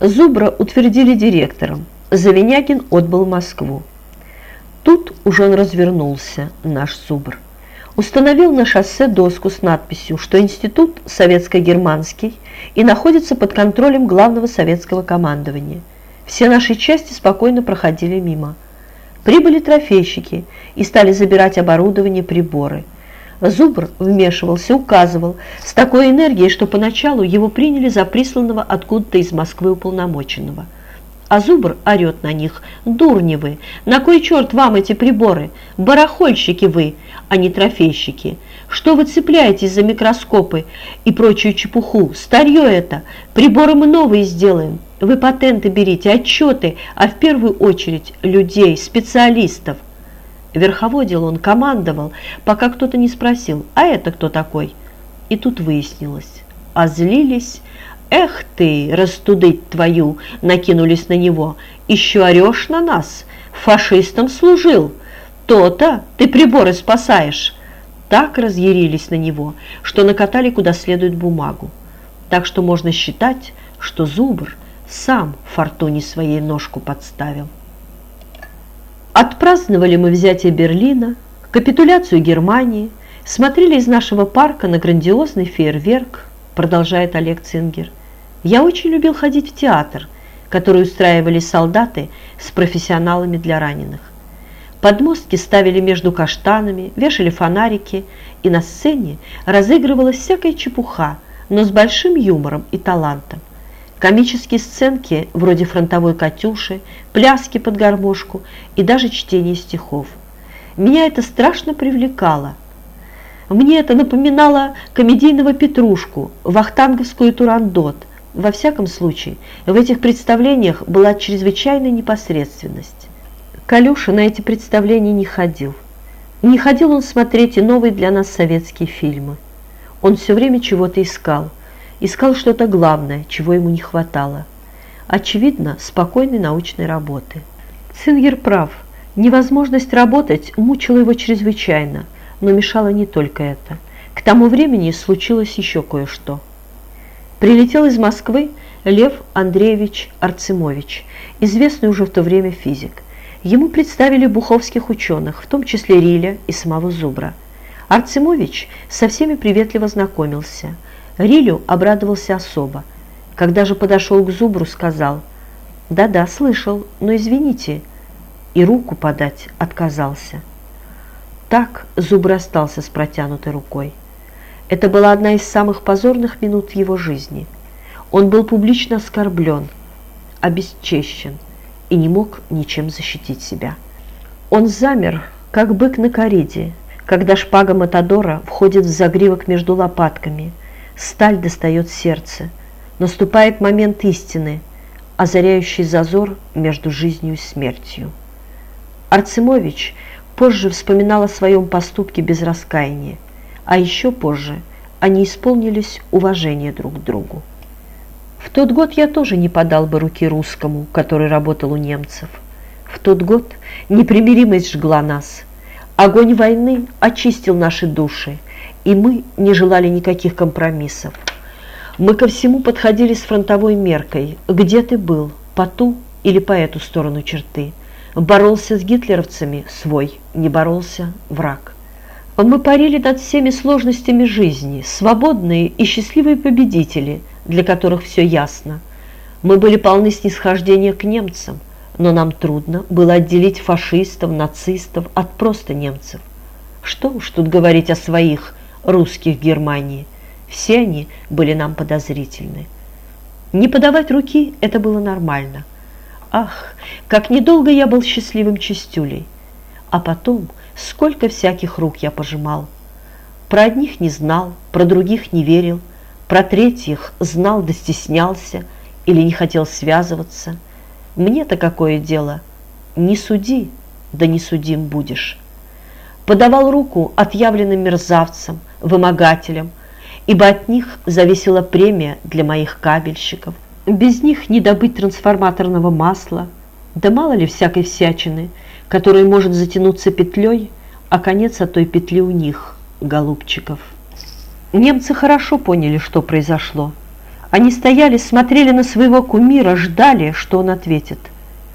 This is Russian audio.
Зубра утвердили директором. Завинягин отбыл Москву. Тут уже он развернулся, наш Зубр. Установил на шоссе доску с надписью, что институт советско-германский и находится под контролем главного советского командования. Все наши части спокойно проходили мимо. Прибыли трофейщики и стали забирать оборудование, приборы – Зубр вмешивался, указывал с такой энергией, что поначалу его приняли за присланного откуда-то из Москвы уполномоченного. А Зубр орет на них, дурни вы, на кой черт вам эти приборы, барахольщики вы, а не трофейщики. Что вы цепляетесь за микроскопы и прочую чепуху, старье это, приборы мы новые сделаем. Вы патенты берите, отчеты, а в первую очередь людей, специалистов. Верховодил он, командовал, пока кто-то не спросил, а это кто такой? И тут выяснилось. А злились, эх ты, растудыть твою, накинулись на него. Еще орешь на нас, фашистам служил. То-то ты приборы спасаешь. Так разъярились на него, что накатали куда следует бумагу. Так что можно считать, что Зубр сам Фортуне своей ножку подставил. Отпраздновали мы взятие Берлина, капитуляцию Германии, смотрели из нашего парка на грандиозный фейерверк, продолжает Олег Цингер. Я очень любил ходить в театр, который устраивали солдаты с профессионалами для раненых. Подмостки ставили между каштанами, вешали фонарики, и на сцене разыгрывалась всякая чепуха, но с большим юмором и талантом. Комические сценки вроде фронтовой «Катюши», пляски под гармошку и даже чтение стихов. Меня это страшно привлекало. Мне это напоминало комедийного Петрушку, вахтанговскую Турандот. Во всяком случае, в этих представлениях была чрезвычайная непосредственность. Калюша на эти представления не ходил. Не ходил он смотреть и новые для нас советские фильмы. Он все время чего-то искал – Искал что-то главное, чего ему не хватало. Очевидно, спокойной научной работы. Цингер прав. Невозможность работать мучила его чрезвычайно, но мешало не только это. К тому времени случилось еще кое-что. Прилетел из Москвы Лев Андреевич Арцемович, известный уже в то время физик. Ему представили буховских ученых, в том числе Риля и самого Зубра. Арцемович со всеми приветливо знакомился – Рилю обрадовался особо. Когда же подошел к Зубру, сказал, «Да-да, слышал, но извините». И руку подать отказался. Так Зубр остался с протянутой рукой. Это была одна из самых позорных минут его жизни. Он был публично оскорблен, обесчещен и не мог ничем защитить себя. Он замер, как бык на кориде, когда шпага Матадора входит в загривок между лопатками – Сталь достает сердце. Наступает момент истины, озаряющий зазор между жизнью и смертью. Арцемович позже вспоминал о своем поступке без раскаяния, а еще позже они исполнились уважения друг к другу. В тот год я тоже не подал бы руки русскому, который работал у немцев. В тот год непримиримость жгла нас. Огонь войны очистил наши души, и мы не желали никаких компромиссов. Мы ко всему подходили с фронтовой меркой. Где ты был, по ту или по эту сторону черты? Боролся с гитлеровцами – свой, не боролся – враг. Мы парили над всеми сложностями жизни, свободные и счастливые победители, для которых все ясно. Мы были полны снисхождения к немцам, но нам трудно было отделить фашистов, нацистов от просто немцев. Что уж тут говорить о своих, русских Германии. Все они были нам подозрительны. Не подавать руки – это было нормально. Ах, как недолго я был счастливым чистюлей. А потом, сколько всяких рук я пожимал. Про одних не знал, про других не верил, про третьих знал да стеснялся или не хотел связываться. Мне-то какое дело? Не суди, да не судим будешь. Подавал руку отъявленным мерзавцам, вымогателям, ибо от них зависела премия для моих кабельщиков. Без них не добыть трансформаторного масла, да мало ли всякой всячины, которая может затянуться петлей, а конец от той петли у них, голубчиков. Немцы хорошо поняли, что произошло. Они стояли, смотрели на своего кумира, ждали, что он ответит –